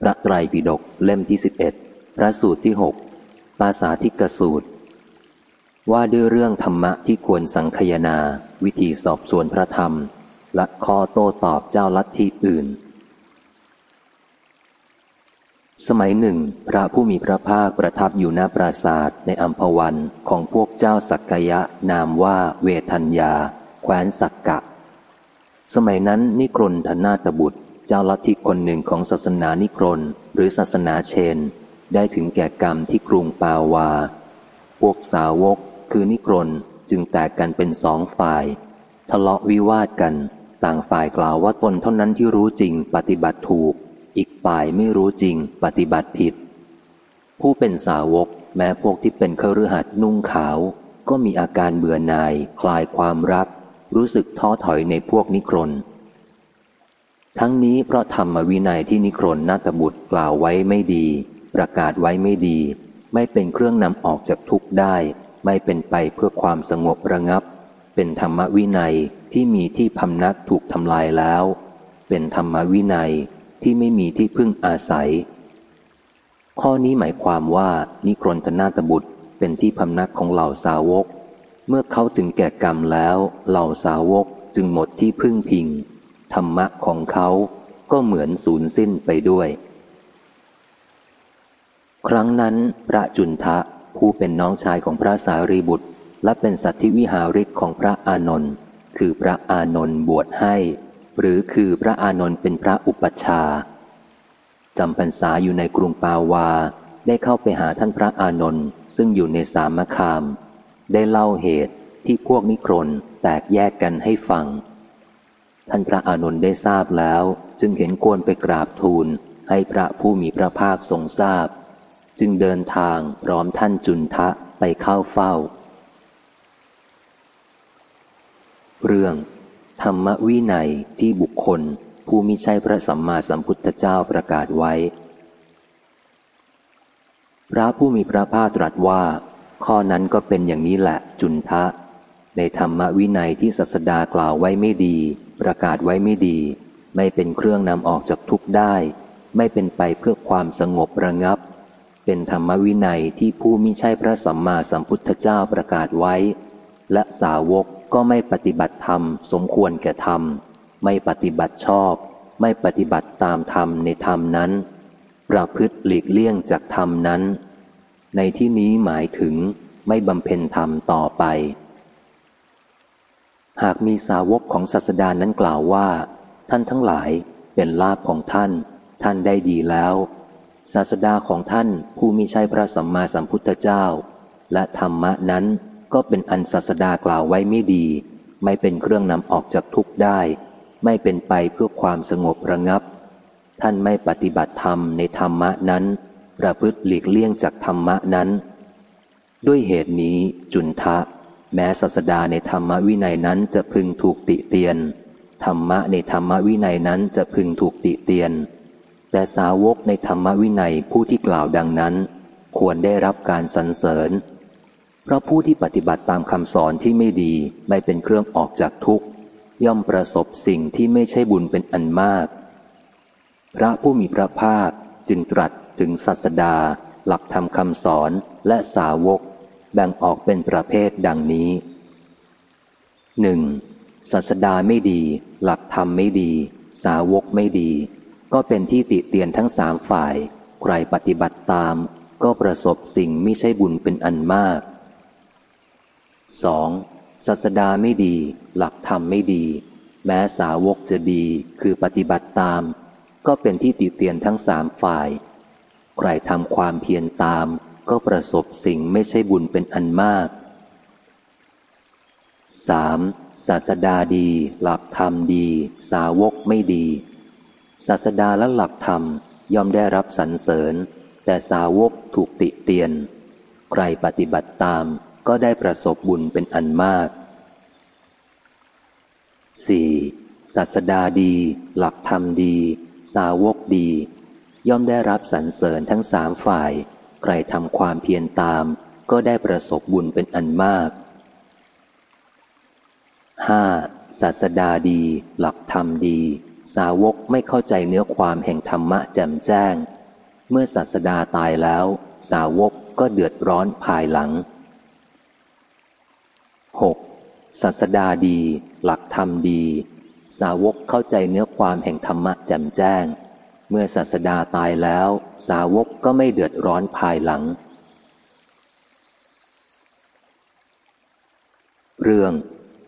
พระไตรปิฎกเล่มที่สิบเอ็ดพระสูตรที่หกภาษาทิกสูตร ว่าด้วยเรื่องธรรมะที่ควรสังคยนา วิธีสอบสวนพระธรรม และข้อโต้ตอบเจ้าลัทธิอื่น สมัยหนึ่ง พระผู้มีพระภาคประทับอยู่หน้าปราศาสตร์ในอัมพวันของพวกเจ้าสักกยะนามว่าเวทัญญา แคว้นสักกะ สมัยนั้นนิครนธนาตบุตร เจ้าลัทธิคนหนึ่งของศาสนานิครนหรือศาสนาเชน ได้ถึงแก่กรรมที่กรุงปาวา พวกสาวกคือนิครนจึงแตกกันเป็นสองฝ่าย ทะเลาะวิวาทกัน ต่างฝ่ายกล่าวว่าตนเท่านั้นที่รู้จริงปฏิบัติถูก อีกฝ่ายไม่รู้จริงปฏิบัติผิด ผู้เป็นสาวกแม้พวกที่เป็นเครือหัดนุ่งขาว ก็มีอาการเบื่อหน่าย คลายความรัก รู้สึกท้อถอยในพวกนิครน ทั้งนี้เพราะธรรมวินัยที่นิครนนาตบุตรกล่าวไว้ไม่ดี ประกาศไว้ไม่ดี ไม่เป็นเครื่องนำออกจากทุกข์ได้ ไม่เป็นไปเพื่อความสงบระงับ เป็นธรรมวินัยที่มีที่พำนักถูกทำลายแล้ว เป็นธรรมวินัยที่ไม่มีที่พึ่งอาศัย ข้อนี้หมายความว่านิครนธนาตบุตรเป็นที่พำนักของเหล่าสาวก เมื่อเขาถึงแก่กรรมแล้ว เหล่าสาวกจึงหมดที่พึ่งพิง ธรรมะของเขาก็เหมือนสูญสิ้นไปด้วย ครั้งนั้นพระจุนทะผู้เป็นน้องชายของพระสารีบุตร และเป็นสัตธิวิหาริกของพระอานนท์คือพระอานนท์บวชให้ หรือคือพระอานนท์เป็นพระอุปัชฌาย์จำพรรษาอยู่ในกรุงปาวา ได้เข้าไปหาท่านพระอานนท์ซึ่งอยู่ในสามคาม ได้เล่าเหตุที่พวกนิครนแตกแยกกันให้ฟัง ท่านพระอานนท์ได้ทราบแล้ว จึงเห็นควรไปกราบทูล ให้พระผู้มีพระภาคทรงทราบ จึงเดินทางพร้อมท่านจุนทะไปเข้าเฝ้า เรื่อง ธรรมวินัยที่บุคคล ผู้มิใช่พระสัมมาสัมพุทธเจ้าประกาศไว้ พระผู้มีพระภาคตรัสว่า ข้อนั้นก็เป็นอย่างนี้แหละจุนทะ ในธรรมวินัยที่ศาสดากล่าวไว้ไม่ดี ประกาศไว้ไม่ดี ไม่เป็นเครื่องนำออกจากทุกข์ได้ ไม่เป็นไปเพื่อความสงบระงับ เป็นธรรมวินัยที่ผู้มิใช่พระสัมมาสัมพุทธเจ้าประกาศไว้ และสาวกก็ไม่ปฏิบัติธรรม สมควรแก่ธรรม ไม่ปฏิบัติชอบ ไม่ปฏิบัติตามธรรมในธรรมนั้น ประพฤติหลีกเลี่ยงจากธรรมนั้น ในที่นี้หมายถึงไม่บำเพ็ญธรรมต่อไป หากมีสาวกของศาสดานั้นกล่าวว่า ท่านทั้งหลายเป็นลาภของท่าน ท่านได้ดีแล้ว ศาสดาของท่านผู้มิใช่พระสัมมาสัมพุทธเจ้า และธรรมะนั้นก็เป็นอันศาสดากล่าวไว้ไม่ดี ไม่เป็นเครื่องนำออกจากทุกข์ได้ ไม่เป็นไปเพื่อความสงบระงับ ท่านไม่ปฏิบัติธรรมในธรรมะนั้น ประพฤติหลีกเลี่ยงจากธรรมะนั้น ด้วยเหตุนี้จุนทะ แม้ศาสดาในธรรมวินัยนั้นจะพึงถูกติเตียน ธรรมะในธรรมวินัยนั้นจะพึงถูกติเตียน แต่สาวกในธรรมวินัยผู้ที่กล่าวดังนั้น ควรได้รับการสรรเสริญ เพราะผู้ที่ปฏิบัติตามคำสอนที่ไม่ดีไม่เป็นเครื่องออกจากทุกข์ ย่อมประสบสิ่งที่ไม่ใช่บุญเป็นอันมาก พระผู้มีพระภาคจึงตรัสถึงศาสดา หลักธรรมคำสอนและสาวก แบ่งออกเป็นประเภทดังนี้หนึ่งศาสดาไม่ดี หลักธรรมไม่ดี สาวกไม่ดี ก็เป็นที่ติเตียนทั้งสามฝ่าย ใครปฏิบัติตาม ก็ประสบสิ่งไม่ใช่บุญเป็นอันมาก 2. ศาสดาไม่ดี หลักธรรมไม่ดี แม้สาวกจะดีคือปฏิบัติตาม ก็เป็นที่ติเตียนทั้งสามฝ่าย ใครทำความเพียรตาม ก็ประสบสิ่งไม่ใช่บุญเป็นอันมาก 3. ศาสดาดี หลักธรรมดี สาวกไม่ดี ศาสดาและหลักธรรมย่อมได้รับสรรเสริญ แต่สาวกถูกติเตียน ใครปฏิบัติตามก็ได้ประสบบุญเป็นอันมาก 4. ศาสดาดี หลักธรรมดี สาวกดี ย่อมได้รับสรรเสริญทั้งสามฝ่าย ใครทำความเพียรตาม ก็ได้ประสบบุญเป็นอันมาก 5. ศาสดาดี หลักธรรมดี สาวกไม่เข้าใจเนื้อความแห่งธรรมะแจ่มแจ้ง เมื่อศาสดาตายแล้ว สาวกก็เดือดร้อนภายหลัง 6. ศาสดาดี หลักธรรมดี สาวกเข้าใจเนื้อความแห่งธรรมะแจ่มแจ้ง เมื่อศาสดาตายแล้ว สาวกก็ไม่เดือดร้อนภายหลัง เรื่อง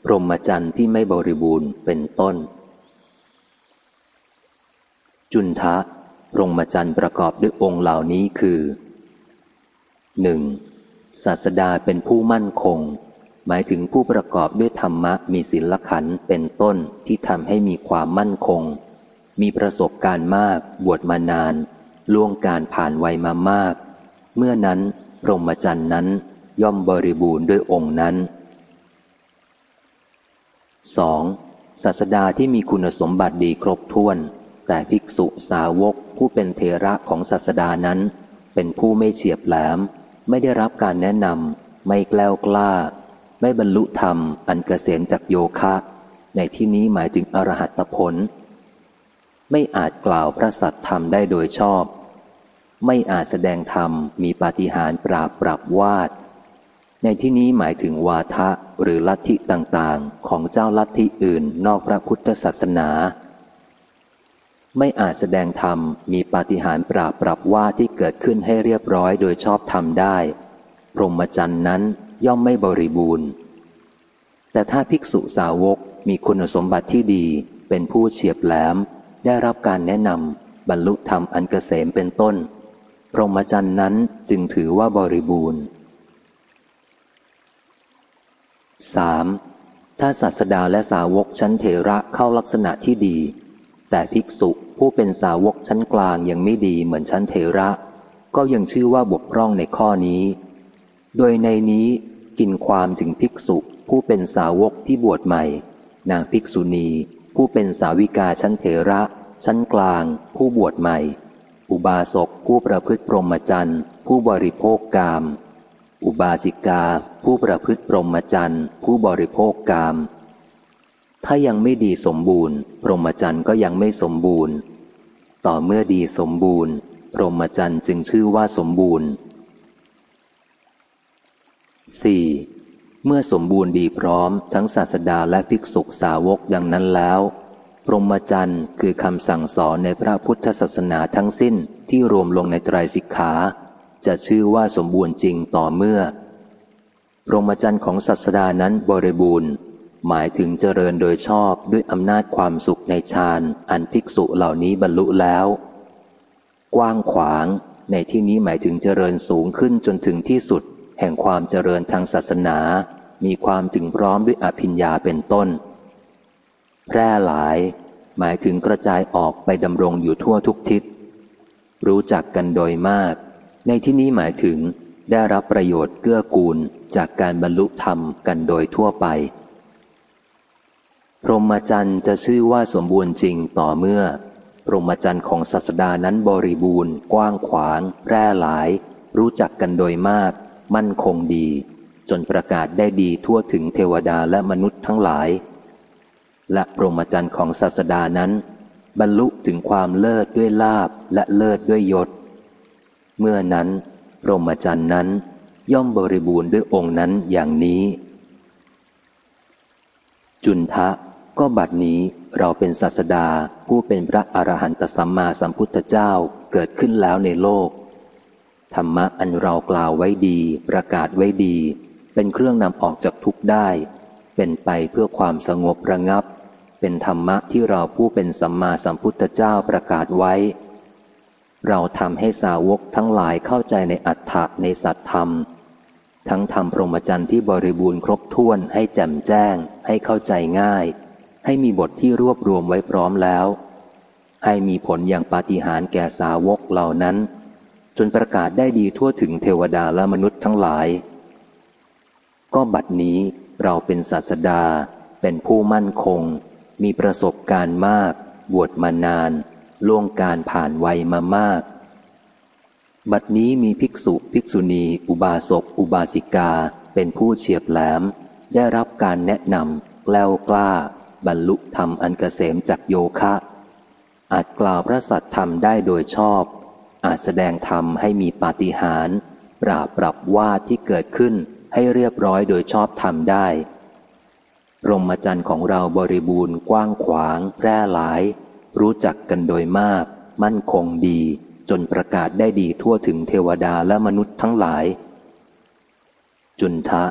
พรหมจรรย์ที่ไม่บริบูรณ์เป็นต้น จุนทะพรหมจรรย์ประกอบด้วยองค์เหล่านี้คือ 1. ศาสดาเป็นผู้มั่นคง หมายถึงผู้ประกอบด้วยธรรมะมีศีลขันธ์เป็นต้นที่ทำให้มีความมั่นคง มีประสบการณ์มาก บวชมานาน ล่วงการผ่านวัยมามาก เมื่อนั้นพรหมจรรย์นั้นย่อมบริบูรณ์ด้วยองค์นั้น 2. ศาสดาที่มีคุณสมบัติดีครบถ้วน แต่ภิกษุสาวกผู้เป็นเทระของศาสดานั้น เป็นผู้ไม่เฉียบแหลม ไม่ได้รับการแนะนำไม่แกล้วกล้า ไม่บรรลุธรรมอันเกษมจากโยคะ ในที่นี้หมายถึงอรหัตผล ไม่อาจกล่าวพระสัตธรรมได้โดยชอบ ไม่อาจแสดงธรรมมีปาฏิหาริย์ปราบปรับวาด ในที่นี้หมายถึงวาทะหรือลัทธิต่างๆ ของเจ้าลัทธิอื่นนอกพระพุทธศาสนา ไม่อาจแสดงธรรมมีปาฏิหาริย์ปราบปรับว่าที่เกิดขึ้นให้เรียบร้อยโดยชอบธรรมได้ พรหมจรรย์นั้นย่อมไม่บริบูรณ์ แต่ถ้าภิกษุสาวกมีคุณสมบัติที่ดีเป็นผู้เฉียบแหลม ได้รับการแนะนำบรรลุธรรมอันเกษมเป็นต้น พรหมจรรย์นั้นจึงถือว่าบริบูรณ์ 3. ถ้าศาสดาและสาวกชั้นเทระเข้าลักษณะที่ดี แต่ภิกษุผู้เป็นสาวกชั้นกลางยังไม่ดีเหมือนชั้นเทระ ก็ยังชื่อว่าบกพร่องในข้อนี้ โดยในนี้กินความถึงภิกษุผู้เป็นสาวกที่บวชใหม่ นางภิกษุณี ผู้เป็นสาวิกาชั้นเทระ ชั้นกลาง ผู้บวชใหม่ อุบาสกผู้ประพฤติพรหมจรรย์ ผู้บริโภคกาม อุบาสิกา ผู้ประพฤติพรหมจรรย์ ผู้บริโภคกาม ถ้ายังไม่ดีสมบูรณ์ พรหมจรรย์ก็ยังไม่สมบูรณ์ ต่อเมื่อดีสมบูรณ์ พรหมจรรย์จึงชื่อว่าสมบูรณ์ 4. เมื่อสมบูรณ์ดีพร้อมทั้งศาสดาและภิกษุสาวกดังนั้นแล้วพรหมจรรย์คือคำสั่งสอนในพระพุทธศาสนาทั้งสิ้นที่รวมลงในไตรสิกขา จะชื่อว่าสมบูรณ์จริงต่อเมื่อพรหมจรรย์ของศาสดานั้นบริบูรณ์ หมายถึงเจริญโดยชอบด้วยอำนาจความสุขในฌานอันภิกษุเหล่านี้บรรลุแล้ว กว้างขวาง ในที่นี้หมายถึงเจริญสูงขึ้นจนถึงที่สุด แห่งความเจริญทางศาสนา มีความถึงพร้อมด้วยอภิญญาเป็นต้น แพร่หลาย หมายถึงกระจายออกไปดำรงอยู่ทั่วทุกทิศ รู้จักกันโดยมาก ในที่นี้หมายถึงได้รับประโยชน์เกื้อกูลจากการบรรลุธรรมกันโดยทั่วไป พรหมจรรย์จะชื่อว่าสมบูรณ์จริงต่อเมื่อ พรหมจรรย์ของศาสดานั้นบริบูรณ์ กว้างขวาง แพร่หลาย รู้จักกันโดยมาก มั่นคงดี จนประกาศได้ดีทั่วถึงเทวดาและมนุษย์ทั้งหลาย และพรหมจรรย์ของศาสดานั้น บรรลุถึงความเลิศด้วยลาบและเลิศด้วยยศ เมื่อนั้นพรหมจรรย์นั้นย่อมบริบูรณ์ด้วยองค์นั้นอย่างนี้ จุนทะก็บัดนี้เราเป็นศาสดาผู้เป็นพระอรหันตสัมมาสัมพุทธเจ้าเกิดขึ้นแล้วในโลก ธรรมะอันเรากล่าวไว้ดี ประกาศไว้ดี เป็นเครื่องนำออกจากทุกข์ได้ เป็นไปเพื่อความสงบระงับ เป็นธรรมะที่เราผู้เป็นสัมมาสัมพุทธเจ้าประกาศไว้ เราทำให้สาวกทั้งหลายเข้าใจในอัฏฐะในสัตธรรม ทั้งทำพรหมจรรย์ที่บริบูรณ์ครบถ้วนให้แจ่มแจ้ง ให้เข้าใจง่าย ให้มีบทที่รวบรวมไว้พร้อมแล้ว ให้มีผลอย่างปาฏิหาริย์แก่สาวกเหล่านั้น จนประกาศได้ดีทั่วถึงเทวดาและมนุษย์ทั้งหลาย ก็บัดนี้เราเป็นศาสดา เป็นผู้มั่นคง มีประสบการณ์มาก บวชมานาน ล่วงการผ่านวัยมามาก บัดนี้มีภิกษุภิกษุณี อุบาสกอุบาสิกา เป็นผู้เฉียบแหลม ได้รับการแนะนำแกล้วกล้า บรรลุธรรมอันเกษมจากโยคะ อาจกล่าวพระสัตธรรมได้โดยชอบ อาจแสดงธรรมให้มีปาฏิหาริย์ปราบปรับว่าที่เกิดขึ้นให้เรียบร้อยโดยชอบธรรมได้รมจันทร์ของเราบริบูรณ์กว้างขวาง แพร่หลาย รู้จักกันโดยมาก มั่นคงดี จนประกาศได้ดีทั่วถึงเทวดาและมนุษย์ทั้งหลาย จุนทะ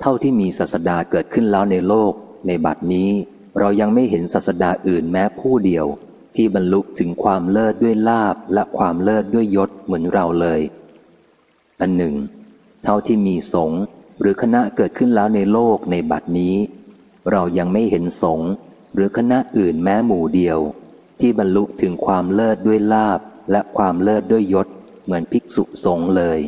เท่าที่มีศาสดาเกิดขึ้นแล้วในโลก ในบัดนี้ เรายังไม่เห็นศาสดาอื่นแม้ผู้เดียว ที่บรรลุถึงความเลิศด้วยลาบและความเลิศด้วยยศเหมือนเราเลย อันหนึ่ง เท่าที่มีสงฆ์หรือคณะเกิดขึ้นแล้วในโลกในบัดนี้ เรายังไม่เห็นสงฆ์หรือคณะอื่นแม้หมู่เดียว ที่บรรลุถึงความเลิศด้วยลาบและความเลิศด้วยยศเหมือนภิกษุสงฆ์เลย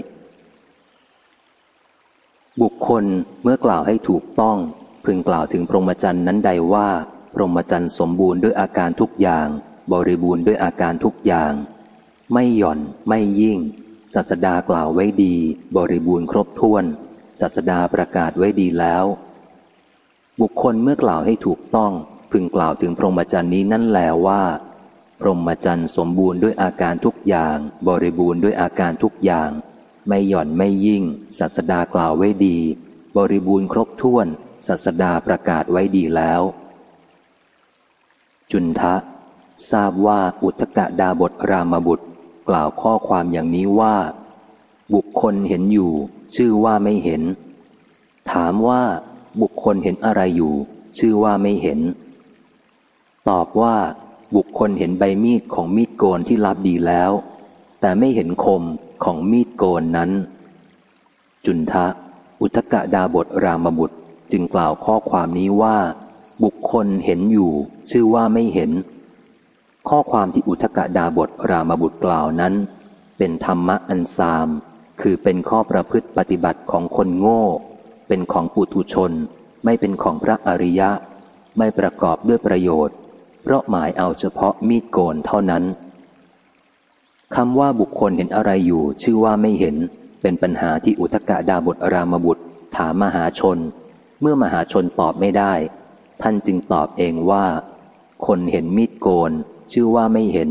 บุคคลเมื่อกล่าวให้ถูกต้อง พึงกล่าวถึงพรหมจรรย์นั้นใดว่าพรหมจรรย์สมบูรณ์ด้วยอาการทุกอย่าง บริบูรณ์ด้วยอาการทุกอย่าง ไม่หย่อนไม่ยิ่งศาสดากล่าวไว้ดี บริบูรณ์ครบถ้วนศาสดาประกาศไว้ดีแล้ว บุคคลเมื่อกล่าวให้ถูกต้อง พึงกล่าวถึงพรหมจรรย์นี้นั่นแลว่า พรหมจรรย์สมบูรณ์ด้วยอาการทุกอย่าง บริบูรณ์ด้วยอาการทุกอย่าง ไม่หย่อนไม่ยิ่งศาสดากล่าวไว้ดี บริบูรณ์ครบถ้วนศาสดาประกาศไว้ดีแล้ว จุนทะ ทราบว่าอุทกะดาบทรามบุตร กล่าวข้อความอย่างนี้ว่า บุคคลเห็นอยู่ ชื่อว่าไม่เห็น ถามว่า บุคคลเห็นอะไรอยู่ ชื่อว่าไม่เห็น ตอบว่า บุคคลเห็นใบมีดของมีดโกนที่รับดีแล้ว แต่ไม่เห็นคมของมีดโกนนั้น จุนทะ อุทกะดาบทรามบุตรจึงกล่าวข้อความนี้ว่า บุคคลเห็นอยู่ ชื่อว่าไม่เห็น ข้อความที่อุทกดาบทรามบุตรกล่าวนั้น เป็นธรรมะอันซาม คือเป็นข้อประพฤติปฏิบัติของคนโง่ เป็นของปุถุชน ไม่เป็นของพระอริยะ ไม่ประกอบด้วยประโยชน์ เพราะหมายเอาเฉพาะมีดโกนเท่านั้นคำว่าบุคคลเห็นอะไรอยู่ ชื่อว่าไม่เห็น เป็นปัญหาที่อุทกดาบทรามบุตร ถามมหาชน เมื่อมหาชนตอบไม่ได้ ท่านจึงตอบเองว่า คนเห็นมีดโกน ชื่อว่าไม่เห็น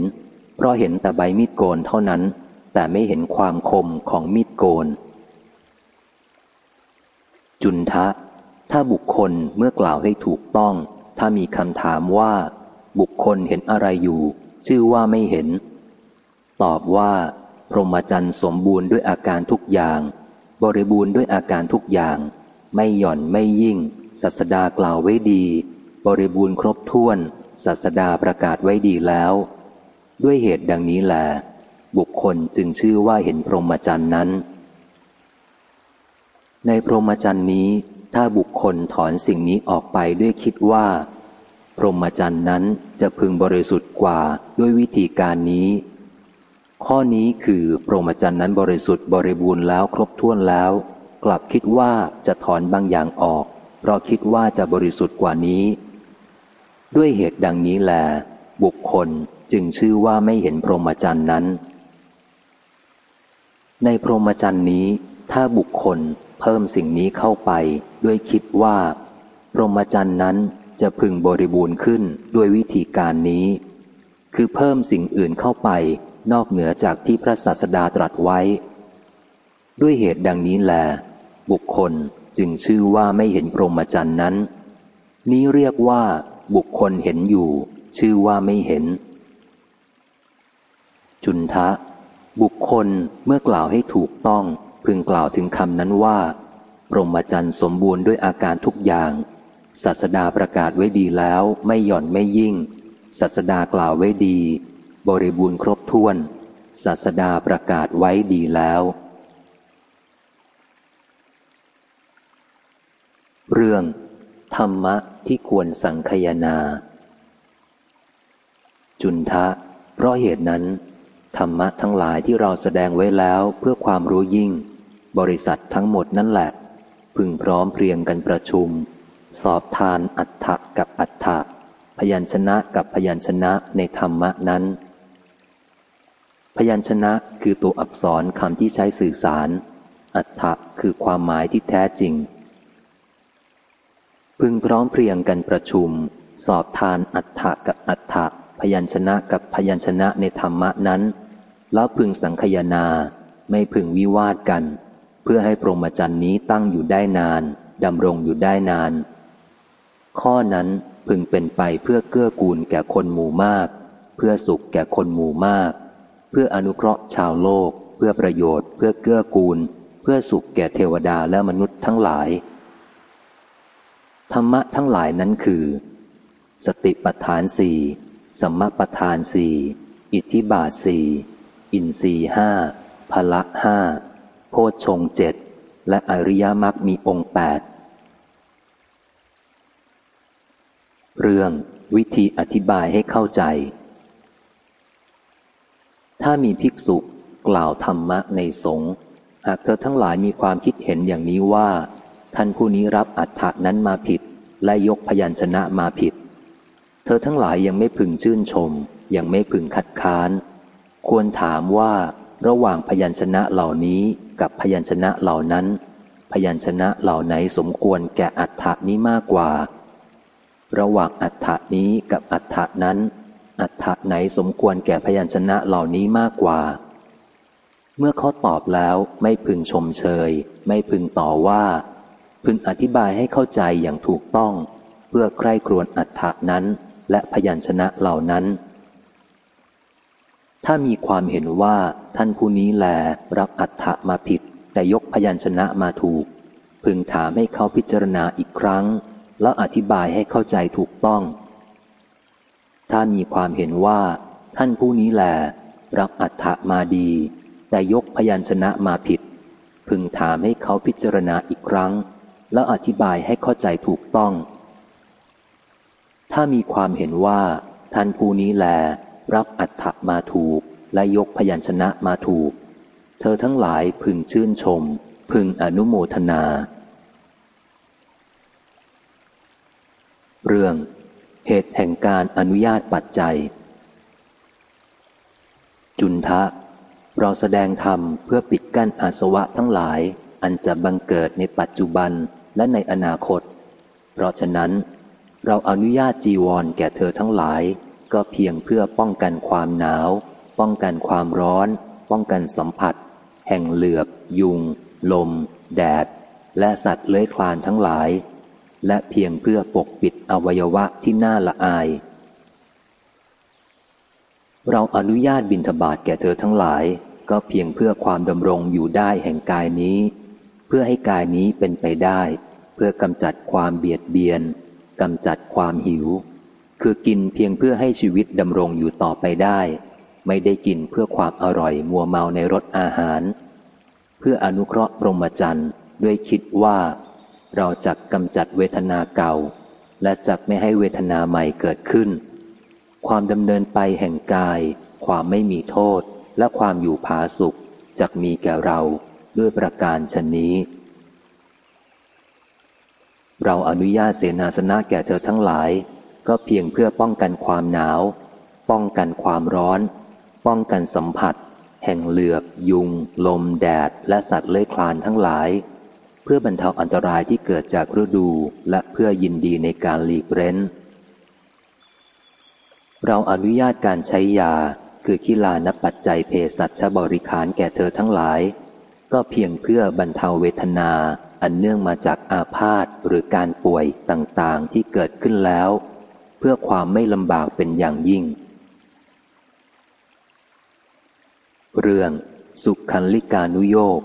เพราะเห็นแต่ใบมีดโกนเท่านั้น แต่ไม่เห็นความคมของมีดโกน จุนทะ ถ้าบุคคลเมื่อกล่าวให้ถูกต้อง ถ้ามีคำถามว่า บุคคลเห็นอะไรอยู่ ชื่อว่าไม่เห็น ตอบว่าพรหมจรรย์สมบูรณ์ด้วยอาการทุกอย่าง บริบูรณ์ด้วยอาการทุกอย่าง ไม่หย่อนไม่ยิ่งศาสดากล่าวไว้ดี บริบูรณ์ครบถ้วน ศาสดาประกาศไว้ดีแล้ว ด้วยเหตุดังนี้แหลบุคคลจึงชื่อว่าเห็นพรหมจรรย์นั้น ในพรหมจรรย์นี้ ถ้าบุคคลถอนสิ่งนี้ออกไปด้วยคิดว่า พรหมจรรย์นั้นจะพึงบริสุทธิ์กว่าด้วยวิธีการนี้ ข้อนี้คือพรหมจรรย์นั้นบริสุทธิ์บริบูรณ์แล้วครบถ้วนแล้ว กลับคิดว่าจะถอนบางอย่างออก เพราะคิดว่าจะบริสุทธิ์กว่านี้ ด้วยเหตุดังนี้แล บุคคลจึงชื่อว่าไม่เห็นพรหมจรรย์นั้น ในพรหมจรรย์นี้ ถ้าบุคคลเพิ่มสิ่งนี้เข้าไปด้วยคิดว่า พรหมจรรย์นั้นจะพึงบริบูรณ์ขึ้นด้วยวิธีการนี้ คือเพิ่มสิ่งอื่นเข้าไปนอกเหนือจากที่พระศาสดาตรัสไว้ ด้วยเหตุดังนี้แล บุคคลจึงชื่อว่าไม่เห็นพรหมจรรย์นั้น นี้เรียกว่า บุคคลเห็นอยู่ ชื่อว่าไม่เห็น จุนทะ บุคคลเมื่อกล่าวให้ถูกต้อง พึงกล่าวถึงคำนั้นว่าพรหมจรรย์สมบูรณ์ด้วยอาการทุกอย่างศาสดาประกาศไว้ดีแล้วไม่หย่อนไม่ยิ่งศาสดากล่าวไว้ดี บริบูรณ์ครบถ้วนศาสดาประกาศไว้ดีแล้ว เรื่อง ธรรมะที่ควรสังคยนา จุนทะ เพราะเหตุนั้น ธรรมะทั้งหลายที่เราแสดงไว้แล้วเพื่อความรู้ยิ่ง บริษัททั้งหมดนั่นแหละ พึงพร้อมเพรียงกันประชุม สอบทานอัฏฐะกับอัฏฐะพยัญชนะกับพยัญชนะในธรรมะนั้น พยัญชนะคือตัวอักษรคำที่ใช้สื่อสาร อัฏฐะคือความหมายที่แท้จริง พึงพร้อมเพรียงกันประชุม สอบทานอัฏฐะกับอัฏฐะพยัญชนะกับพยัญชนะในธรรมะนั้น แล้วพึงสังคยนาไม่พึงวิวาทกัน เพื่อให้พรหมจรรย์นี้ตั้งอยู่ได้นานดำรงอยู่ได้นาน ข้อนั้นพึงเป็นไปเพื่อเกื้อกูลแก่คนหมู่มาก เพื่อสุขแก่คนหมู่มาก เพื่ออนุเคราะห์ชาวโลก เพื่อประโยชน์ เพื่อเกื้อกูล เพื่อสุขแก่เทวดาและมนุษย์ทั้งหลาย ธรรมะทั้งหลายนั้นคือ สติปัฏฐานสี่สัมมาปัฏฐานสี่อิทธิบาทสี่อินทรีห้าพละห้าโพชฌงเจ็ดและอริยมรรคมีองค์แปดเรื่องวิธีอธิบายให้เข้าใจ ถ้ามีภิกษุกล่าวธรรมะในสงฆ์หากเธอทั้งหลายมีความคิดเห็นอย่างนี้ว่า ท่านผู้นี้รับอัฏฐะนั้นมาผิด และยกพยัญชนะมาผิด เธอทั้งหลายยังไม่พึงชื่นชม ยังไม่พึงคัดค้าน ควรถามว่าระหว่างพยัญชนะเหล่านี้กับพยัญชนะเหล่านั้น พยัญชนะเหล่าไหนสมควรแก่อัฏฐะนี้มากกว่า ระหว่างอัฏฐานี้กับอัฏฐานั้น อัฏฐาไหนสมควรแก่พยัญชนะเหล่านี้มากกว่า เมื่อเขาตอบแล้วไม่พึงชมเชย ไม่พึงต่อว่า พึงอธิบายให้เข้าใจอย่างถูกต้อง เพื่อใคร่ครวญอัฏฐานั้นและพยัญชนะเหล่านั้น ถ้ามีความเห็นว่าท่านผู้นี้แลรับอัฏฐะมาผิด แต่ยกพยัญชนะมาถูก พึงถามให้เขาพิจารณาอีกครั้ง แล้วอธิบายให้เข้าใจถูกต้อง ถ้ามีความเห็นว่า ท่านผู้นี้แหลรับอัฏฐะมาดี แต่ยกพยัญชนะมาผิด พึงถามให้เขาพิจารณาอีกครั้ง แล้วอธิบายให้เข้าใจถูกต้อง ถ้ามีความเห็นว่าท่านผู้นี้แล รับอัฏฐมาถูกและยกพยัญชนะมาถูก เธอทั้งหลายพึงชื่นชม พึงอนุโมทนา เรื่อง เหตุแห่งการอนุญาตปัจจัย จุนทะ เราแสดงธรรมเพื่อปิดกั้นอาสวะทั้งหลายอันจะบังเกิดในปัจจุบัน และในอนาคต เพราะฉะนั้น เราอนุญาตจีวรแก่เธอทั้งหลาย ก็เพียงเพื่อป้องกันความหนาว ป้องกันความร้อน ป้องกันสัมผัส แห่งเหลือบ ยุง ลม แดด และสัตว์เลื้อยคลานทั้งหลาย และเพียงเพื่อปกปิดอวัยวะที่น่าละอาย เราอนุญาตบินทบาทแก่เธอทั้งหลาย ก็เพียงเพื่อความดำรงอยู่ได้แห่งกายนี้ พื่อให้กายนี้เป็นไปได้ เพื่อกำจัดความเบียดเบียนกำจัดความหิว คือกินเพียงเพื่อให้ชีวิตดำรงอยู่ต่อไปได้ ไม่ได้กินเพื่อความอร่อยมัวเมาในรสอาหาร เพื่ออนุเคราะห์รมจันทร์ด้วยคิดว่า เราจักกำจัดเวทนาเก่า และจักไม่ให้เวทนาใหม่เกิดขึ้น ความดำเนินไปแห่งกาย ความไม่มีโทษและความอยู่ผาสุขจักมีแก่เรา ด้วยประการชนนี้ เราอนุญาตเสนาสนะแก่เธอทั้งหลาย ก็เพียงเพื่อป้องกันความหนาว ป้องกันความร้อน ป้องกันสัมผัส แห่งเหลือบ ยุง ลม แดด และสัตว์เลื้อยคลานทั้งหลาย เพื่อบรรเทาอันตรายที่เกิดจากฤดูและเพื่อยินดีในการหลีกเร้น เราอนุญาตการใช้ยาคือขีลานปัจจัยเภสัชบริคารแก่เธอทั้งหลาย ก็เพียงเพื่อบรรเทาเวทนา อันเนื่องมาจากอาพาธหรือการป่วยต่างๆที่เกิดขึ้นแล้ว เพื่อความไม่ลำบากเป็นอย่างยิ่ง เรื่อง สุขคันลิกานุโยก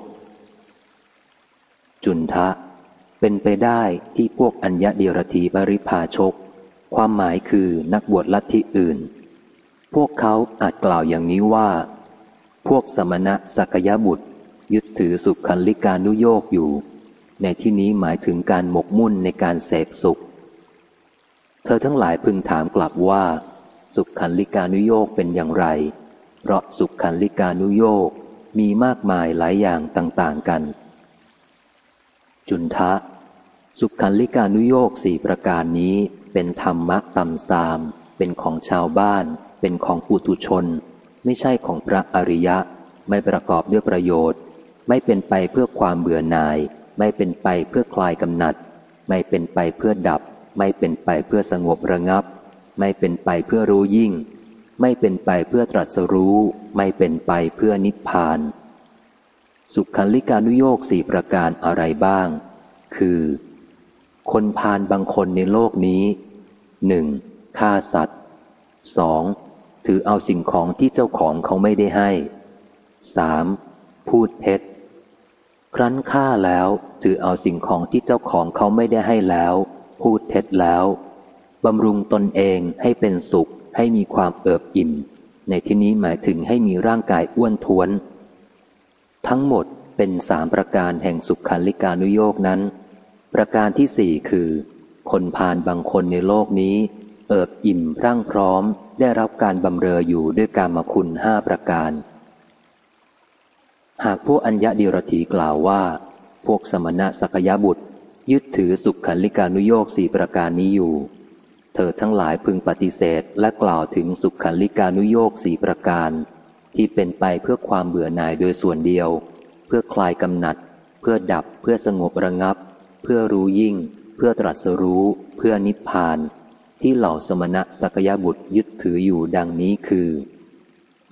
จุนทะ เป็นไปได้ที่พวกอัญญเดียรถีปริพาชก ความหมายคือนักบวชลัทธิอื่น พวกเขาอาจกล่าวอย่างนี้ว่า พวกสมณะสักยบุตร ยึดถือสุขคันลิกานุโยกอยู่ ในที่นี้หมายถึงการหมกมุ่นในการเสพสุข เธอทั้งหลายพึงถามกลับว่า สุขคันลิกานุโยกเป็นอย่างไร เพราะสุขคันลิกานุโยกมีมากมายหลายอย่างต่างๆกัน จุนทะ สุขคันลิกานุโยกสี่ประการนี้เป็นธรรมะต่ำสาม เป็นของชาวบ้าน เป็นของปุถุชน ไม่ใช่ของพระอริยะ ไม่ประกอบด้วยประโยชน์ ไม่เป็นไปเพื่อความเบื่อหน่าย ไม่เป็นไปเพื่อคลายกำหนัด ไม่เป็นไปเพื่อดับ ไม่เป็นไปเพื่อสงบระงับ ไม่เป็นไปเพื่อรู้ยิ่ง ไม่เป็นไปเพื่อตรัสรู้ ไม่เป็นไปเพื่อนิพพาน สุขันลิกานุโยกสี่ประการอะไรบ้าง คือ คนพาลบางคนในโลกนี้หนึ่งฆ่าสัตว์สองถือเอาสิ่งของที่เจ้าของเขาไม่ได้ให้สามพูดเท็จ ครั้นฆ่าแล้วถือเอาสิ่งของที่เจ้าของเขาไม่ได้ให้แล้ว พูดเท็จแล้วบำรุงตนเองให้เป็นสุข ให้มีความเอิบอิ่ม ในที่นี้หมายถึงให้มีร่างกายอ้วนท้วน ทั้งหมดเป็นสามประการแห่งสุขคันลิกานุโยกนั้น ประการที่สี่คือ คนพาลบางคนในโลกนี้ เอิบอิ่มร่างพร้อม ได้รับการบำเรออยู่ด้วยการมคุณห้าประการ หากพวกอัญญะดิรถีกล่าวว่า พวกสมณะสักยบุตร ยึดถือสุขขันลิกานุโยกสี่ประการนี้อยู่ เธอทั้งหลายพึงปฏิเสธและกล่าวถึงสุขขันลิกานุโยกสี่ประการ ที่เป็นไปเพื่อความเบื่อหน่ายโดยส่วนเดียว เพื่อคลายกำหนัด เพื่อดับ เพื่อสงบระงับ เพื่อรู้ยิ่ง เพื่อตรัสรู้ เพื่อนิพพาน ที่เหล่าสมณะสักยบุตรยึดถืออยู่ดังนี้คือ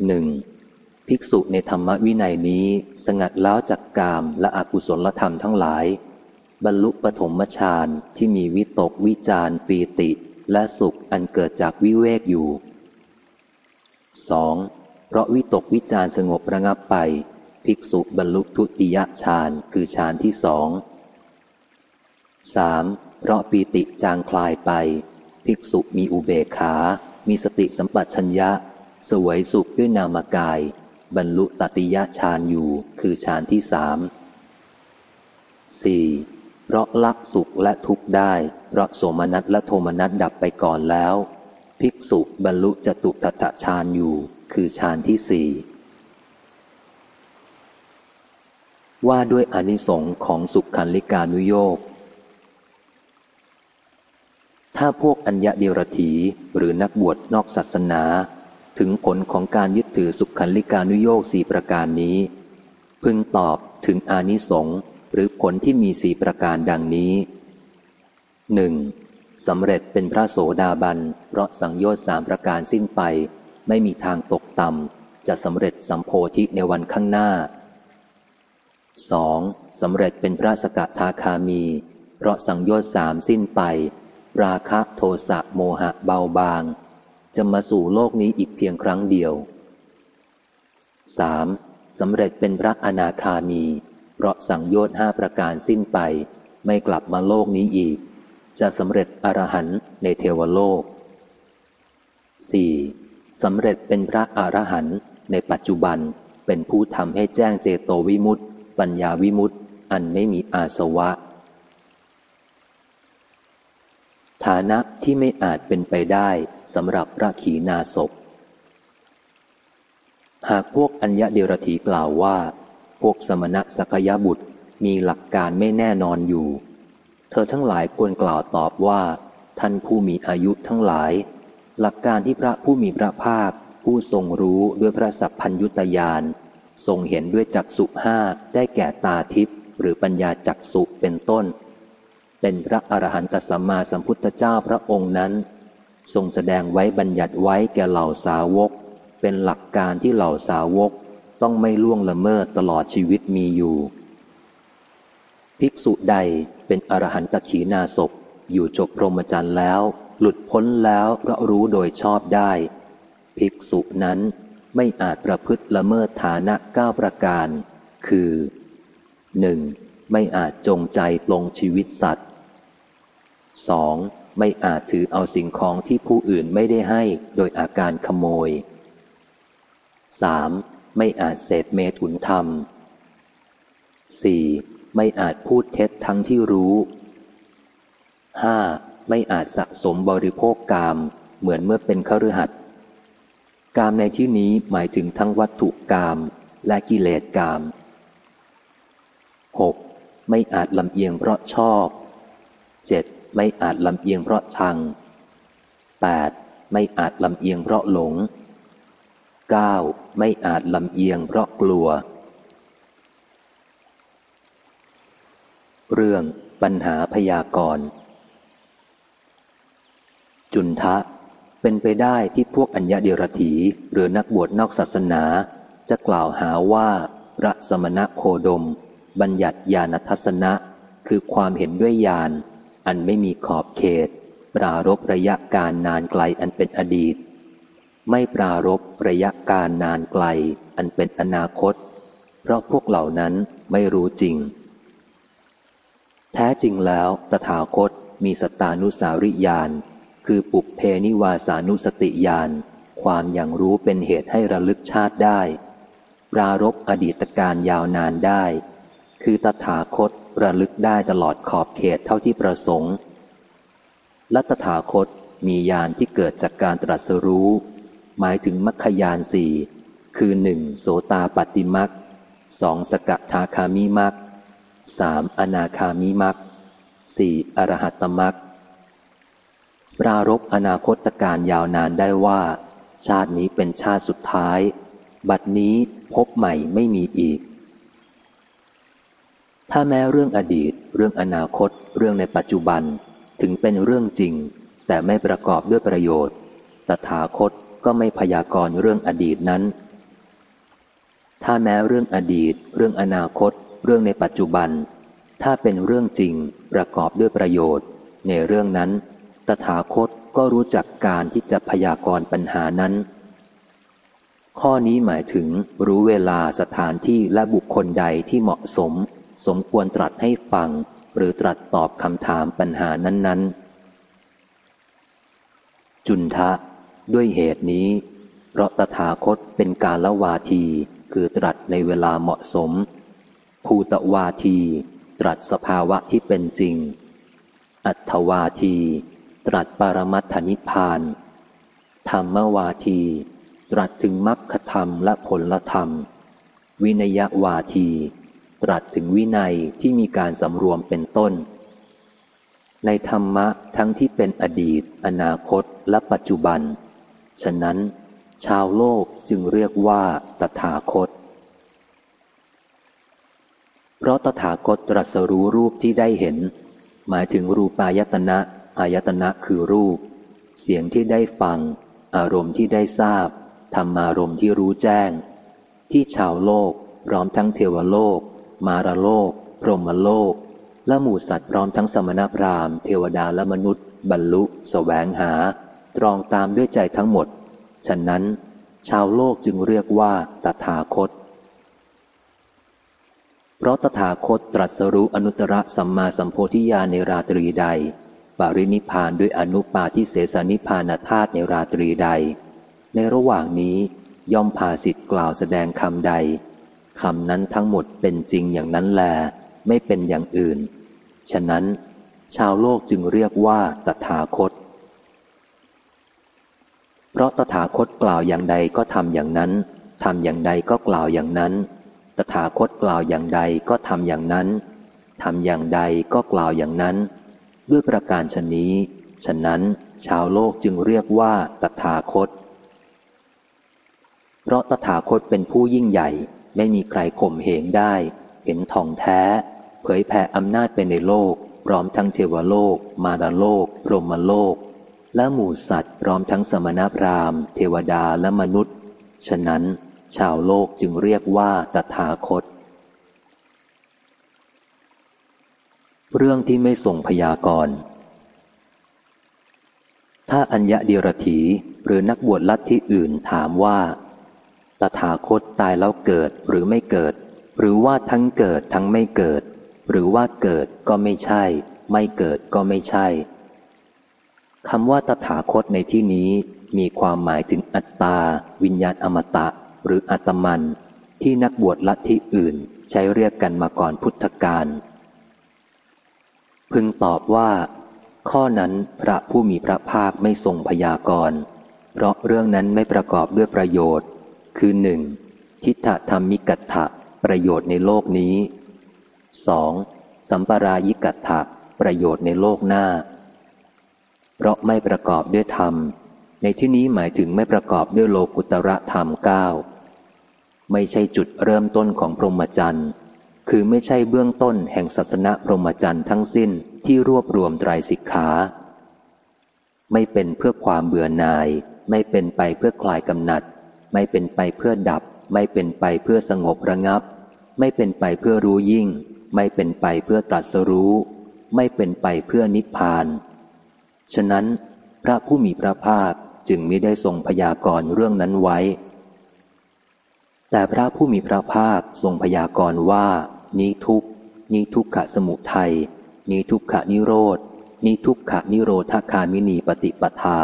หนึ่ง ภิกษุในธรรมวินัยนี้ สงัดแล้วจากกามและอกุศลธรรมทั้งหลาย บรรลุปฐมฌานที่มีวิตกวิจารปีติ และสุขอันเกิดจากวิเวกอยู่ 2. เพราะวิตกวิจารสงบระงับไป ภิกษุบรรลุทุติยฌานคือฌานที่สอง 3. เพราะปีติจางคลายไป ภิกษุมีอุเบกขา มีสติสัมปชัญญะ สวยสุขด้วยนามกาย บรรลุตติยฌานอยู่คือฌานที่สามสี่เพราะลักสุขและทุกข์ได้ เพราะโสมนัสและโทมนัสดับไปก่อนแล้ว ภิกษุบรรลุจตุตถฌานอยู่ คือฌานที่สี่ว่าด้วยอนิสงค์ของสุขคันลิกานุโยกถ้าพวกอัญญะเดียรถีหรือนักบวชนอกศาสนา ถึงผลของการยึดถือสุขคันลิกานุโยกสี่ประการนี้ พึงตอบถึงอานิสงส์หรือผลที่มีสี่ประการดังนี้หนึ่งสำเร็จเป็นพระโสดาบัน เพราะสังโยชน์สามประการสิ้นไป ไม่มีทางตกต่ำจะสำเร็จสัมโพธิในวันข้างหน้า 2. สำเร็จเป็นพระสกทาคามี เพราะสังโยชน์สามสิ้นไป ราคะโทสะโมหะเบาบาง จะมาสู่โลกนี้อีกเพียงครั้งเดียว 3. สำเร็จเป็นพระอนาคามี เพราะสังโยชน์ห้าประการสิ้นไป ไม่กลับมาโลกนี้อีก จะสำเร็จอรหันต์ในเทวโลก 4. สำเร็จเป็นพระอรหันต์ในปัจจุบันเป็นผู้ทำให้แจ้งเจโตวิมุตติ ปัญญาวิมุตติ อันไม่มีอาสวะ ฐานะที่ไม่อาจเป็นไปได้ สำหรับพระขีณาศพ หากพวกอัญญเดรถีกล่าวว่า พวกสมณะสักยบุตรมีหลักการไม่แน่นอนอยู่ เธอทั้งหลายควรกล่าวตอบว่า ท่านผู้มีอายุทั้งหลาย หลักการที่พระผู้มีพระภาค ผู้ทรงรู้ด้วยพระสัพพัญยุตยานทรงเห็นด้วยจักสุห้าได้แก่ตาทิพย์หรือปัญญาจักสุเป็นต้น เป็นพระอรหันตสัมมาสัมพุทธเจ้าพระองค์นั้น ทรงแสดงไว้บัญญัติไว้แก่เหล่าสาวก เป็นหลักการที่เหล่าสาวกต้องไม่ล่วงละเมิดตลอดชีวิตมีอยู่ ภิกษุใดเป็นอรหันตขีนาศพอยู่จบพรหมจรรย์แล้ว หลุดพ้นแล้วเพราะรู้โดยชอบได้ ภิกษุนั้นไม่อาจประพฤติละเมิดฐานะเก้าประการ คือหนึ่งไม่อาจจงใจปลงชีวิตสัตว์ 2. ไม่อาจถือเอาสิ่งของที่ผู้อื่นไม่ได้ให้โดยอาการขโมย 3. ไม่อาจเสพเมถุนธรรม 4. ไม่อาจพูดเท็จทั้งที่รู้ 5. ไม่อาจสะสมบริโภคกามเหมือนเมื่อเป็นขรือหัดกามในที่นี้หมายถึงทั้งวัตถุกามและกิเลสกาม 6. ไม่อาจลำเอียงเพราะชอบเจ็ด ไม่อาจลำเอียงเพราะชังแปดไม่อาจลำเอียงเพราะหลงเก้าไม่อาจลำเอียงเพราะกลัว เรื่องปัญหาพยากรณ์จุนทะเป็นไปได้ที่พวกอัญญาเดรถีหรือนักบวชนอกศาสนา จะกล่าวหาว่าพระสมณะโคดม บัญญัติญาณทัศนะ คือความเห็นด้วยญาณ อันไม่มีขอบเขต ปรารบระยะการนานไกลอันเป็นอดีต ไม่ปรารบระยะการนานไกล อันเป็นอนาคต เพราะพวกเหล่านั้นไม่รู้จริง แท้จริงแล้วตถาคตมีสตานุสาริยานคือปุเพนิวาสานุสติยานความอย่างรู้เป็นเหตุให้ระลึกชาติได้ ปรารบอดีตการยาวนานได้ คือตถาคต ระลึกได้ตลอดขอบเขตเท่าที่ประสงค์ และตถาคตมียานที่เกิดจากการตรัสรู้ หมายถึงมัคคยานสี่คือหนึ่งโสตาปฏิมักสองสกทาคามิมักสามอนาคามิมักสี่อรหัตตมักปรารบอนาคตการยาวนานได้ว่า ชาตินี้เป็นชาติสุดท้าย บัดนี้พบใหม่ไม่มีอีก ถ้าแม้เรื่องอดีต เรื่องอนาคต เรื่องในปัจจุบัน ถึงเป็นเรื่องจริง แต่ไม่ประกอบด้วยประโยชน์ ตถาคตก็ไม่พยากรณ์เรื่องอดีตนั้น ถ้าแม้เรื่องอดีต เรื่องอนาคต เรื่องในปัจจุบัน ถ้าเป็นเรื่องจริง ประกอบด้วยประโยชน์ ในเรื่องนั้น ตถาคตก็รู้จักการที่จะพยากรณ์ปัญหานั้น ข้อนี้หมายถึงรู้เวลาสถานที่และบุคคลใดที่เหมาะสม สมควรตรัสให้ฟัง หรือตรัสตอบคำถามปัญหานั้น ๆ จุนทะ ด้วยเหตุนี้ เพราะตถาคตเป็นการละวาที คือตรัสในเวลาเหมาะสม ภูตวาที ตรัสสภาวะที่เป็นจริง อัตวาที ตรัสปรมัตถนิพพาน ธรรมวาที ตรัสถึงมรรคธรรมและผลธรรม วินยวาที ตรัสถึงวินัยที่มีการสำรวมเป็นต้น ในธรรมะทั้งที่เป็นอดีต อนาคตและปัจจุบัน ฉะนั้น ชาวโลกจึงเรียกว่าตถาคต เพราะตถาคตตรัสรู้รูปที่ได้เห็น หมายถึงรูปายตนะอายตนะคือรูป เสียงที่ได้ฟัง อารมณ์ที่ได้ทราบธรรมารมณ์ที่รู้แจ้ง ที่ชาวโลกพร้อมทั้งเทวโลก มารโลก พรหมโลก และหมู่สัตว์พร้อมทั้งสมณพราหมณ์เทวดาและมนุษย์ บรรลุสแสวงหา ตรองตามด้วยใจทั้งหมด ฉะนั้น ชาวโลกจึงเรียกว่าตถาคต เพราะตถาคตตรัสรู้อนุตตรสัมมาสัมโพธิญาณในราตรีใดปรินิพานด้วยอนุปาทิเสสนิพานธาตุในราตรีใด ในระหว่างนี้ย่อมพาสิทธิ์กล่าวแสดงคำใด คำนั้นทั้งหมดเป็นจริงอย่างนั้นแล ไม่เป็นอย่างอื่น ฉะนั้น ชาวโลกจึงเรียกว่าตถาคต เพราะตถาคตกล่าวอย่างใดก็ทำอย่างนั้นทำอย่างใดก็กล่าวอย่างนั้น ตถาคตกล่าวอย่างใดก็ทำอย่างนั้นทำอย่างใดก็กล่าวอย่างนั้น ด้วยประการชนนี้ ฉะนั้น ชาวโลกจึงเรียกว่าตถาคต เพราะตถาคตเป็นผู้ยิ่งใหญ่ ไม่มีใครข่มเหงได้ เห็นทองแท้ เผยแผ่อำนาจไปในโลก พร้อมทั้งเทวโลก มารโลกพรหมโลก และหมู่สัตว์พร้อมทั้งสมณพราหมณ์ เทวดาและมนุษย์ ฉะนั้น ชาวโลกจึงเรียกว่าตถาคต เรื่องที่ไม่ส่งพยากรณ์ถ้าอัญญะเดียรถีหรือนักบวชลัทธิอื่นถามว่า ตถาคตตายแล้วเกิดหรือไม่เกิด หรือว่าทั้งเกิดทั้งไม่เกิด หรือว่าเกิดก็ไม่ใช่ ไม่เกิดก็ไม่ใช่คำว่าตถาคตในที่นี้มีความหมายถึงอัตตา วิญญาณอมตะ หรืออัตมัน ที่นักบวชลัทธิอื่นใช้เรียกกันมาก่อนพุทธกาลพึงตอบว่า ข้อนั้นพระผู้มีพระภาคไม่ทรงพยากรณ์เพราะเรื่องนั้นไม่ประกอบด้วยประโยชน์ คือหนึ่งทิฏฐธรรมิกัตถะประโยชน์ในโลกนี้สองสัมปรายิกัตถะประโยชน์ในโลกหน้า เพราะไม่ประกอบด้วยธรรม ในที่นี้หมายถึงไม่ประกอบด้วยโลกุตระธรรมเก้าไม่ใช่จุดเริ่มต้นของพรหมจรรย์คือไม่ใช่เบื้องต้นแห่งศาสนาพรหมจรรย์ทั้งสิ้นที่รวบรวมไตรสิกขาไม่เป็นเพื่อความเบื่อหน่าย ไม่เป็นไปเพื่อคลายกำหนัด ไม่เป็นไปเพื่อดับ ไม่เป็นไปเพื่อสงบระงับ ไม่เป็นไปเพื่อรู้ยิ่ง ไม่เป็นไปเพื่อตรัสรู้ ไม่เป็นไปเพื่อนิพพาน ฉะนั้น พระผู้มีพระภาคจึงไม่ได้ทรงพยากรณ์เรื่องนั้นไว้ แต่พระผู้มีพระภาคทรงพยากรณ์ว่า นี้ทุกนี้ทุกขะสมุทัยนี้ทุกขะนิโรธนี้ทุกขะนิโรธคามินีปฏิปทา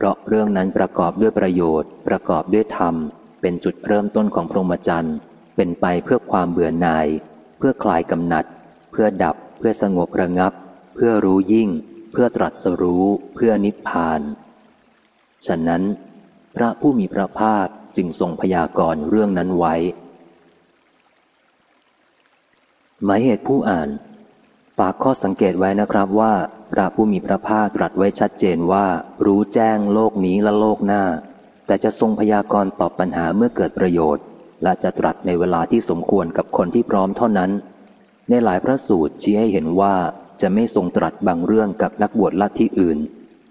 เพราะเรื่องนั้นประกอบด้วยประโยชน์ ประกอบด้วยธรรม เป็นจุดเริ่มต้นของพรหมจรรย์ เป็นไปเพื่อความเบื่อหน่าย เพื่อคลายกำหนัด เพื่อดับ เพื่อสงบระงับ เพื่อรู้ยิ่ง เพื่อตรัสรู้ เพื่อนิพพาน ฉะนั้น พระผู้มีพระภาคจึงทรงพยากรณ์เรื่องนั้นไว้ หมายเหตุผู้อ่าน ฝากข้อสังเกตไว้นะครับว่าพระผู้มีพระภาคตรัสไว้ชัดเจนว่า รู้แจ้งโลกนี้และโลกหน้า แต่จะทรงพยากรณ์ตอบปัญหาเมื่อเกิดประโยชน์ และจะตรัสในเวลาที่สมควรกับคนที่พร้อมเท่านั้น ในหลายพระสูตรชี้ให้เห็นว่าจะไม่ทรงตรัสบางเรื่องกับนักบวชลัทธิอื่น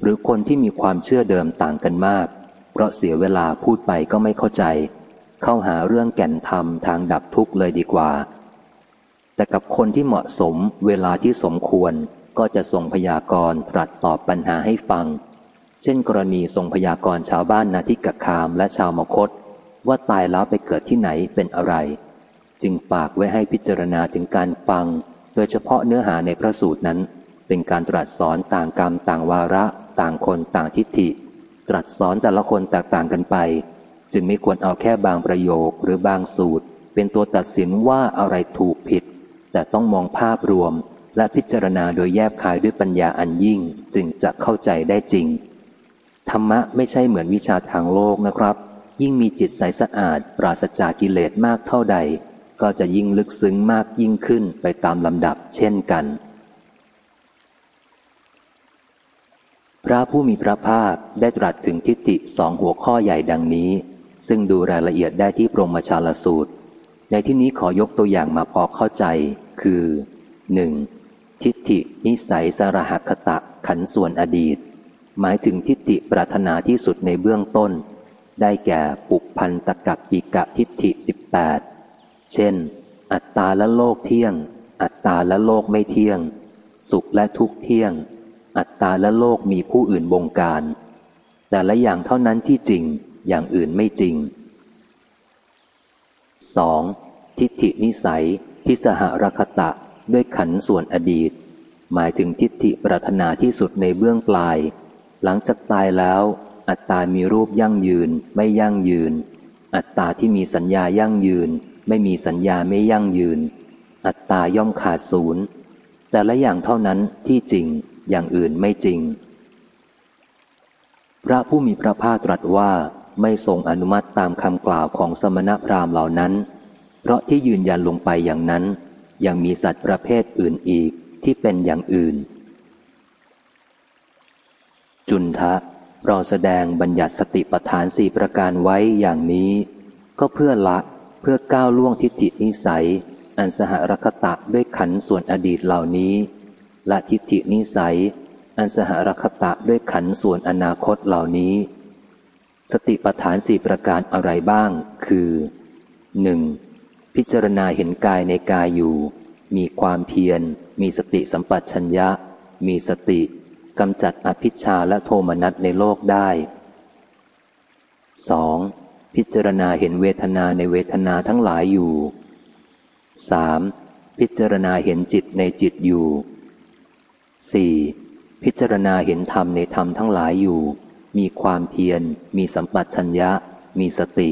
หรือคนที่มีความเชื่อเดิมต่างกันมาก เพราะเสียเวลาพูดไปก็ไม่เข้าใจ เข้าหาเรื่องแก่นธรรมทางดับทุกข์เลยดีกว่า แต่กับคนที่เหมาะสมเวลาที่สมควรก็จะทรงพยากรณ์ตรัสตอบปัญหาให้ฟัง เช่นกรณีทรงพยากรณ์ชาวบ้านนาทิกคามและชาวมคต ว่าตายแล้วไปเกิดที่ไหนเป็นอะไร จึงฝากไว้ให้พิจารณาถึงการฟัง โดยเฉพาะเนื้อหาในพระสูตรนั้น เป็นการตรัสสอนต่างกรรมต่างวาระ ต่างคนต่างทิฏฐิ ตรัสสอนแต่ละคนแตกต่างกันไป จึงไม่ควรเอาแค่บางประโยคหรือบางสูตร เป็นตัวตัดสินว่าอะไรถูกผิด แต่ต้องมองภาพรวม และพิจารณาโดยแยบคายด้วยปัญญาอันยิ่งจึงจะเข้าใจได้จริง ธรรมะไม่ใช่เหมือนวิชาทางโลกนะครับ ยิ่งมีจิตใสสะอาด ปราศจากกิเลสมากเท่าใด ก็จะยิ่งลึกซึ้งมากยิ่งขึ้นไปตามลำดับเช่นกัน พระผู้มีพระภาคได้ตรัสถึงทิฏฐิสองหัวข้อใหญ่ดังนี้ ซึ่งดูรายละเอียดได้ที่ปรมชาลสูตร ในที่นี้ขอยกตัวอย่างมาพอเข้าใจ คือ 1. ทิฏฐินิสัยสรหคตะขันส่วนอดีต หมายถึงทิฏฐิปรารถนาที่สุดในเบื้องต้น ได้แก่ปุพันตกับปิกะทิฏฐิสิบแปดเช่น อัตตาและโลกเที่ยง อัตตาและโลกไม่เที่ยง สุขและทุกข์เที่ยง อัตตาและโลกมีผู้อื่นบงการ แต่ละอย่างเท่านั้นที่จริงอย่างอื่นไม่จริง 2. ทิฏฐินิสัยที่สหรคตะด้วยขันส่วนอดีต หมายถึงทิฏฐิปรารถนาที่สุดในเบื้องปลาย หลังจากตายแล้ว อัตตามีรูปยั่งยืนไม่ยั่งยืน อัตตาที่มีสัญญายั่งยืน ไม่มีสัญญาไม่ยั่งยืน อัตตาย่อมขาดศูนย์แต่ละอย่างเท่านั้นที่จริงอย่างอื่นไม่จริง พระผู้มีพระภาคตรัสว่า ไม่ทรงอนุมัติตามคำกล่าวของสมณพราหมณ์เหล่านั้น เพราะที่ยืนยันลงไปอย่างนั้น ยังมีสัตว์ประเภทอื่นอีกที่เป็นอย่างอื่น จุนทะเราแสดงบัญญัติสติปัฏฐานสี่ประการไว้อย่างนี้ ก็เพื่อละเพื่อก้าวล่วงทิฏฐินิสัย อันสหรคตะด้วยขันส่วนอดีตเหล่านี้ และทิฏฐินิสัย อันสหรคตะด้วยขันส่วนอนาคตเหล่านี้ สติปัฏฐานสี่ประการอะไรบ้าง คือหนึ่งพิจารณาเห็นกายในกายอยู่ มีความเพียร มีสติสัมปชัญญะ มีสติกำจัดอภิชาและโทมนัสในโลกได้ 2. พิจารณาเห็นเวทนาในเวทนาทั้งหลายอยู่ 3. พิจารณาเห็นจิตในจิตอยู่ 4. พิจารณาเห็นธรรมในธรรมทั้งหลายอยู่ มีความเพียร มีสัมปชัญญะ มีสติ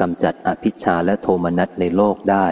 กำจัดอภิชาและโทมนัสในโลกได้